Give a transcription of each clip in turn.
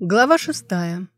Глава шестая.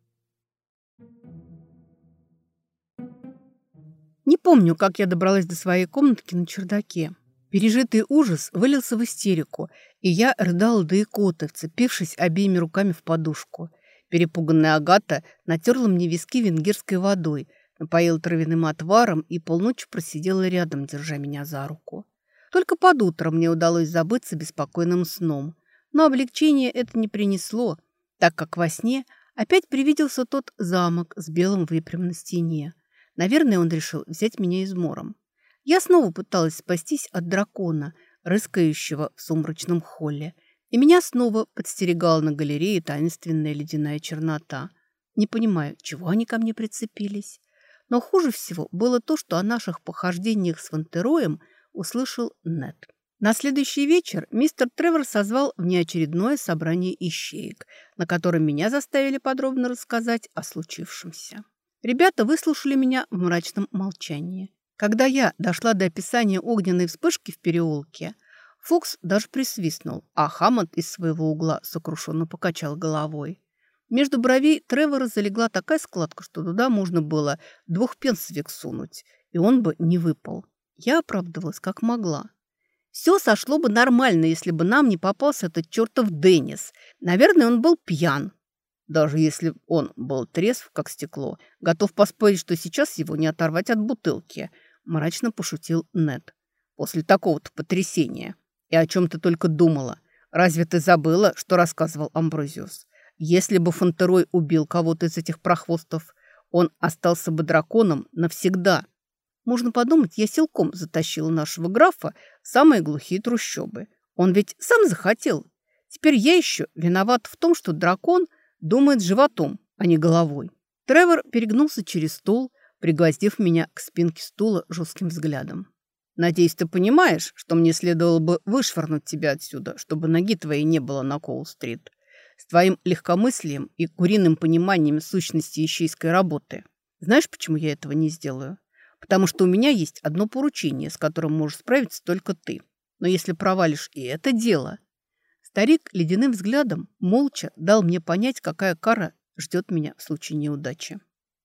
Не помню, как я добралась до своей комнатки на чердаке. Пережитый ужас вылился в истерику, и я рыдала до икоты, вцепившись обеими руками в подушку. Перепуганная Агата натерла мне виски венгерской водой, напоила травяным отваром и полночи просидела рядом, держа меня за руку. Только под утро мне удалось забыться беспокойным сном. Но облегчение это не принесло – так как во сне опять привиделся тот замок с белым выпрям на стене. Наверное, он решил взять меня измором. Я снова пыталась спастись от дракона, рыскающего в сумрачном холле, и меня снова подстерегала на галерее таинственная ледяная чернота. Не понимаю, чего они ко мне прицепились. Но хуже всего было то, что о наших похождениях с Вантероем услышал Нет. На следующий вечер мистер Тревор созвал внеочередное собрание ищеек, на котором меня заставили подробно рассказать о случившемся. Ребята выслушали меня в мрачном молчании. Когда я дошла до описания огненной вспышки в переулке, Фокс даже присвистнул, а Хаммонд из своего угла сокрушенно покачал головой. Между бровей Тревора залегла такая складка, что туда можно было двух пенсовик сунуть, и он бы не выпал. Я оправдывалась как могла. Все сошло бы нормально, если бы нам не попался этот чертов Деннис. Наверное, он был пьян. Даже если он был трезв, как стекло, готов поспорить, что сейчас его не оторвать от бутылки, мрачно пошутил Нед. После такого-то потрясения. И о чем ты только думала. Разве ты забыла, что рассказывал Амброзиус? Если бы Фонтерой убил кого-то из этих прохвостов, он остался бы драконом навсегда. Можно подумать, я силком затащила нашего графа в самые глухие трущобы. Он ведь сам захотел. Теперь я еще виноват в том, что дракон думает животом, а не головой. Тревор перегнулся через стол, пригвоздив меня к спинке стула жестким взглядом. «Надеюсь, ты понимаешь, что мне следовало бы вышвырнуть тебя отсюда, чтобы ноги твоей не было на Коул-стрит. С твоим легкомыслием и куриным пониманием сущности ищейской работы. Знаешь, почему я этого не сделаю? потому что у меня есть одно поручение, с которым можешь справиться только ты. Но если провалишь и это дело...» Старик ледяным взглядом молча дал мне понять, какая кара ждет меня в случае неудачи.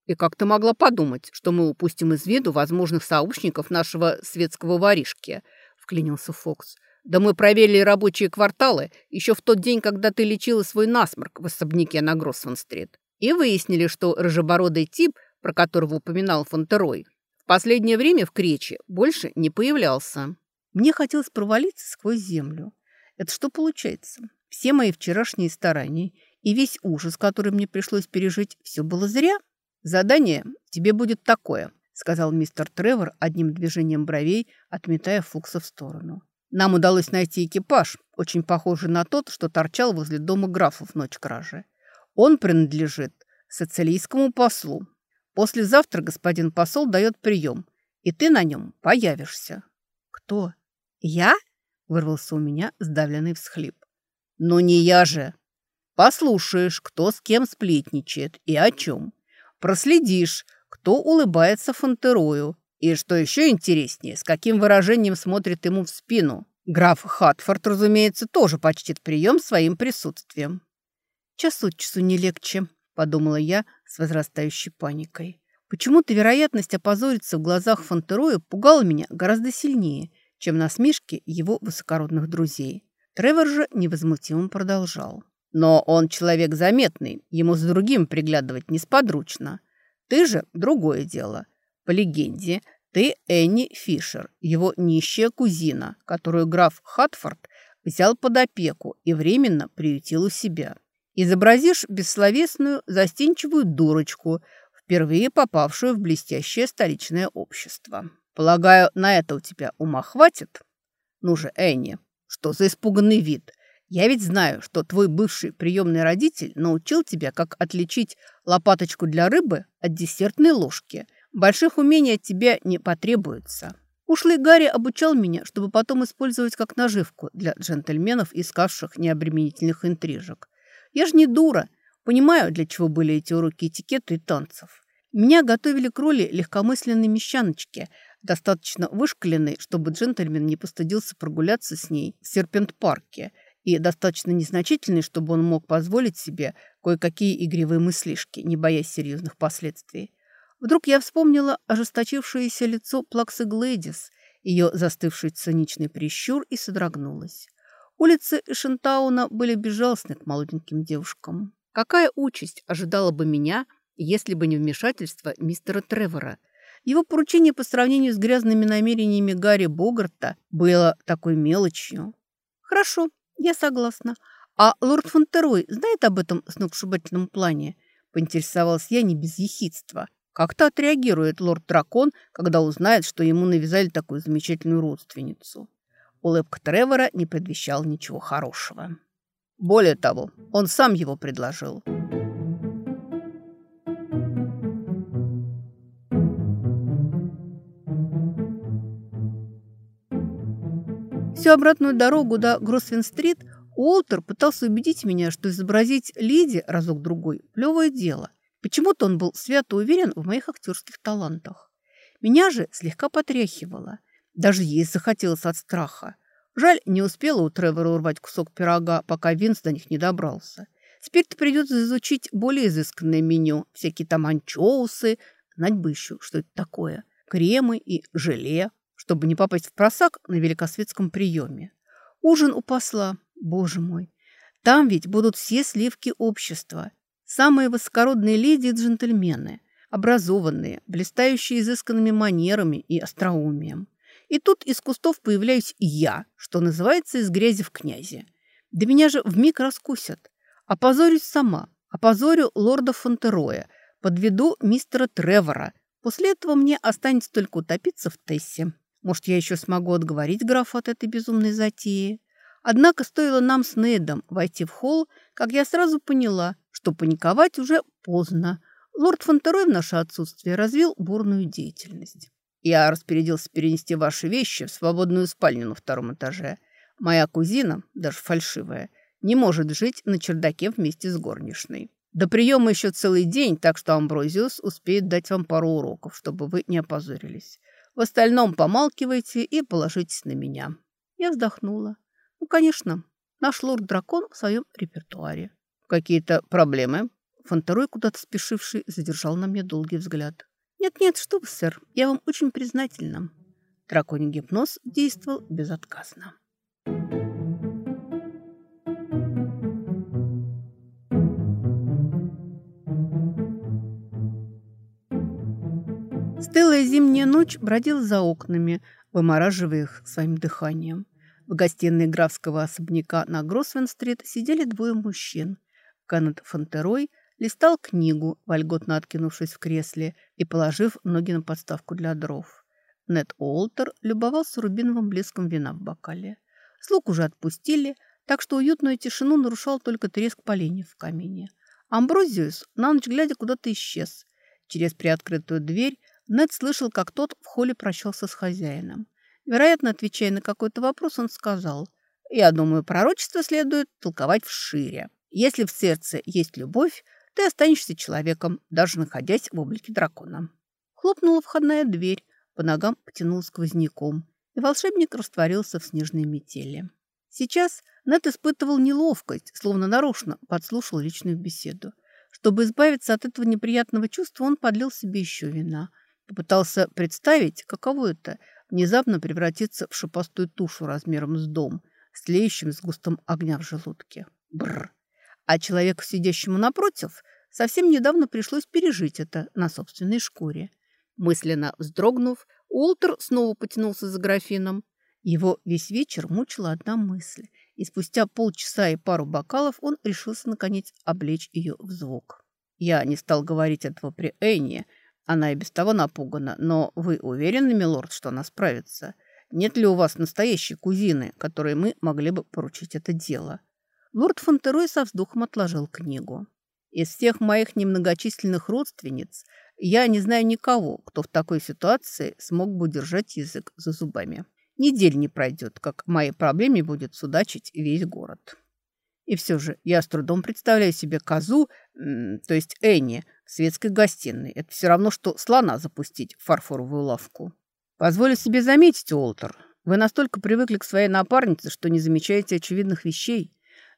«И как ты могла подумать, что мы упустим из виду возможных сообщников нашего светского воришки?» – вклинился Фокс. «Да мы проверили рабочие кварталы еще в тот день, когда ты лечила свой насморк в особняке на Гроссван-стрит. И выяснили, что рыжебородый тип, про которого упоминал Фонтерой, последнее время в Крече больше не появлялся. Мне хотелось провалиться сквозь землю. Это что получается? Все мои вчерашние старания и весь ужас, который мне пришлось пережить, все было зря? Задание тебе будет такое, сказал мистер Тревор одним движением бровей, отметая Фукса в сторону. Нам удалось найти экипаж, очень похожий на тот, что торчал возле дома графа в ночь кражи. Он принадлежит социалистскому послу, Послезавтра господин посол дает прием, и ты на нем появишься». «Кто? Я?» – вырвался у меня сдавленный всхлип. «Ну не я же. Послушаешь, кто с кем сплетничает и о чем. Проследишь, кто улыбается Фонтерою, и, что еще интереснее, с каким выражением смотрит ему в спину. Граф Хатфорд, разумеется, тоже почтит прием своим присутствием. Час от часу не легче подумала я с возрастающей паникой. Почему-то вероятность опозориться в глазах Фонтероя пугала меня гораздо сильнее, чем насмешки его высокородных друзей. Тревор же невозмутимо продолжал. «Но он человек заметный, ему с другим приглядывать несподручно. Ты же другое дело. По легенде, ты Энни Фишер, его нищая кузина, которую граф Хатфорд взял под опеку и временно приютил у себя. Изобразишь бессловесную, застенчивую дурочку, впервые попавшую в блестящее столичное общество. Полагаю, на это у тебя ума хватит? Ну же, Энни, что за испуганный вид? Я ведь знаю, что твой бывший приемный родитель научил тебя, как отличить лопаточку для рыбы от десертной ложки. Больших умений от тебя не потребуется. Ушлый Гарри обучал меня, чтобы потом использовать как наживку для джентльменов, искавших необременительных интрижек. Я же не дура. Понимаю, для чего были эти уроки этикета и танцев. Меня готовили к роли легкомысленной мещаночки, достаточно вышкаленной, чтобы джентльмен не постыдился прогуляться с ней в Серпент-парке, и достаточно незначительной, чтобы он мог позволить себе кое-какие игривые мыслишки, не боясь серьезных последствий. Вдруг я вспомнила ожесточившееся лицо Плаксы Глэдис, ее застывший циничный прищур и содрогнулась. Улицы Эшентауна были безжалостны к молоденьким девушкам. Какая участь ожидала бы меня, если бы не вмешательство мистера Тревора? Его поручение по сравнению с грязными намерениями Гарри Богарта было такой мелочью. Хорошо, я согласна. А лорд Фонтерой знает об этом сногсшибательном плане? Поинтересовалась я не без ехидства. Как-то отреагирует лорд-дракон, когда узнает, что ему навязали такую замечательную родственницу. Улыбка Тревора не предвещала ничего хорошего. Более того, он сам его предложил. Всю обратную дорогу до Гросвин-стрит Уолтер пытался убедить меня, что изобразить Лиди разок-другой – плевое дело. Почему-то он был свято уверен в моих актерских талантах. Меня же слегка потряхивало. Даже есть захотелось от страха. Жаль, не успела у Тревора урвать кусок пирога, пока Винс до них не добрался. Теперь-то придется изучить более изысканное меню. Всякие там анчоусы. Знать бы еще, что это такое. Кремы и желе, чтобы не попасть в просак на великосветском приеме. Ужин у посла. Боже мой. Там ведь будут все сливки общества. Самые высокородные леди и джентльмены, образованные, блистающие изысканными манерами и остроумием. И тут из кустов появляюсь я, что называется, из грязи в князи. Да меня же вмиг раскусят. Опозорюсь сама, опозорю лорда Фонтероя, подведу мистера Тревора. После этого мне останется только утопиться в Тессе. Может, я еще смогу отговорить графа от этой безумной затеи. Однако стоило нам с Нейдом войти в холл, как я сразу поняла, что паниковать уже поздно. Лорд Фонтерой в наше отсутствие развил бурную деятельность. Я распорядился перенести ваши вещи в свободную спальню на втором этаже. Моя кузина, даже фальшивая, не может жить на чердаке вместе с горничной. До приема еще целый день, так что Амброзиус успеет дать вам пару уроков, чтобы вы не опозорились. В остальном помалкивайте и положитесь на меня». Я вздохнула. «Ну, конечно, наш лорд-дракон в своем репертуаре. «Какие-то проблемы?» Фонтарой, куда-то спешивший, задержал на мне долгий взгляд. «Нет-нет, что вы, сэр, я вам очень признательна». Драконий гипноз действовал безотказно. Стылая зимняя ночь бродила за окнами, вымораживая их своим дыханием. В гостиной графского особняка на Гросвен-стрит сидели двое мужчин. Канет Фонтерой листал книгу, вольготно откинувшись в кресле и положив ноги на подставку для дров. Нед Уолтер любовался рубиновым блеском вина в бокале. Слуг уже отпустили, так что уютную тишину нарушал только треск поленьев в камине. Амброзиус на ночь глядя куда-то исчез. Через приоткрытую дверь Нед слышал, как тот в холле прощался с хозяином. Вероятно, отвечая на какой-то вопрос, он сказал, «Я думаю, пророчество следует толковать вшире. Если в сердце есть любовь, ты останешься человеком, даже находясь в облике дракона. Хлопнула входная дверь, по ногам потянул сквозняком, и волшебник растворился в снежной метели. Сейчас Нет испытывал неловкость, словно нарочно подслушал личную беседу. Чтобы избавиться от этого неприятного чувства, он подлил себе еще вина. Попытался представить, каково это – внезапно превратиться в шипастую тушу размером с дом, с тлеющим сгустом огня в желудке. Бррр! А человеку, сидящему напротив, совсем недавно пришлось пережить это на собственной шкуре. Мысленно вздрогнув, Уолтер снова потянулся за графином. Его весь вечер мучила одна мысль, и спустя полчаса и пару бокалов он решился, наконец, облечь ее в звук. Я не стал говорить этого при Энне, она и без того напугана, но вы уверены, милорд, что она справится? Нет ли у вас настоящей кузины, которой мы могли бы поручить это дело? Лорд Фонтерой со вздохом отложил книгу. «Из всех моих немногочисленных родственниц я не знаю никого, кто в такой ситуации смог бы удержать язык за зубами. Недель не пройдет, как моей проблеме будет судачить весь город». И все же я с трудом представляю себе козу, то есть Энни, в светской гостиной. Это все равно, что слона запустить в фарфоровую лавку. Позволю себе заметить, Уолтер, вы настолько привыкли к своей напарнице, что не замечаете очевидных вещей.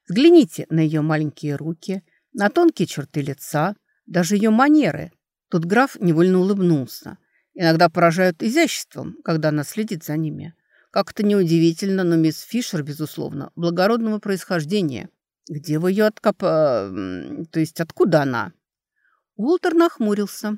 Взгляните на ее маленькие руки, на тонкие черты лица, даже ее манеры. Тут граф невольно улыбнулся. Иногда поражают изяществом, когда она следит за ними. Как это неудивительно, но мисс Фишер, безусловно, благородного происхождения. Где вы ее откопа... То есть откуда она?» Уолтер нахмурился.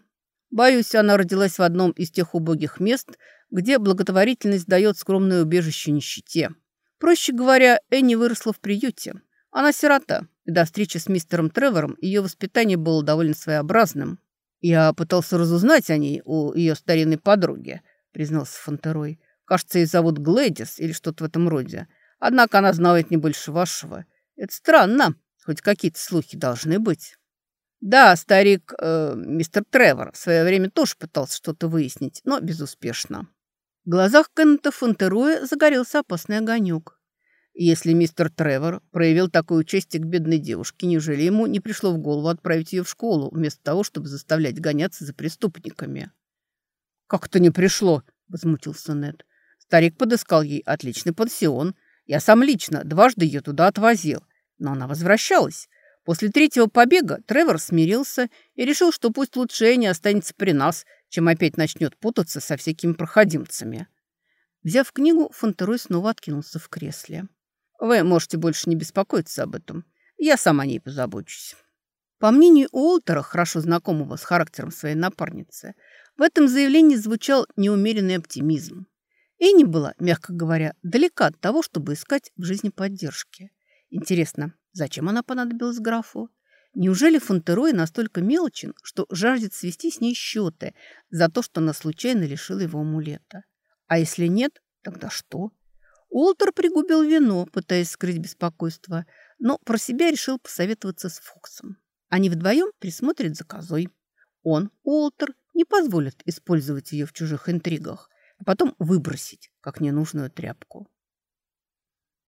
«Боюсь, она родилась в одном из тех убогих мест, где благотворительность дает скромное убежище нищете. Проще говоря, Энни выросла в приюте. Она сирота, и до встречи с мистером Тревором ее воспитание было довольно своеобразным. Я пытался разузнать о ней у ее старинной подруги, признался Фонтерой. Кажется, ее зовут Глэдис или что-то в этом роде. Однако она знает не больше вашего. Это странно, хоть какие-то слухи должны быть. Да, старик э, мистер Тревор в свое время тоже пытался что-то выяснить, но безуспешно. В глазах Кеннета Фонтероя загорелся опасный огонек. Если мистер Тревор проявил такое участие к бедной девушке, неужели ему не пришло в голову отправить ее в школу, вместо того, чтобы заставлять гоняться за преступниками? «Как это не пришло?» – возмутился Нед. Старик подыскал ей отличный пансион. Я сам лично дважды ее туда отвозил. Но она возвращалась. После третьего побега Тревор смирился и решил, что пусть лучше Энни останется при нас, чем опять начнет путаться со всякими проходимцами. Взяв книгу, Фонтерой снова откинулся в кресле. «Вы можете больше не беспокоиться об этом. Я сам о ней позабочусь». По мнению Уолтера, хорошо знакомого с характером своей напарницы, в этом заявлении звучал неумеренный оптимизм. Энни была, мягко говоря, далека от того, чтобы искать в жизни поддержки. Интересно, зачем она понадобилась графу? Неужели Фонтерой настолько мелочен, что жаждет свести с ней счеты за то, что она случайно лишила его амулета? А если нет, тогда что? Уолтер пригубил вино, пытаясь скрыть беспокойство, но про себя решил посоветоваться с Фоксом. Они вдвоем присмотрят за козой. Он, Уолтер, не позволит использовать ее в чужих интригах, а потом выбросить, как ненужную тряпку.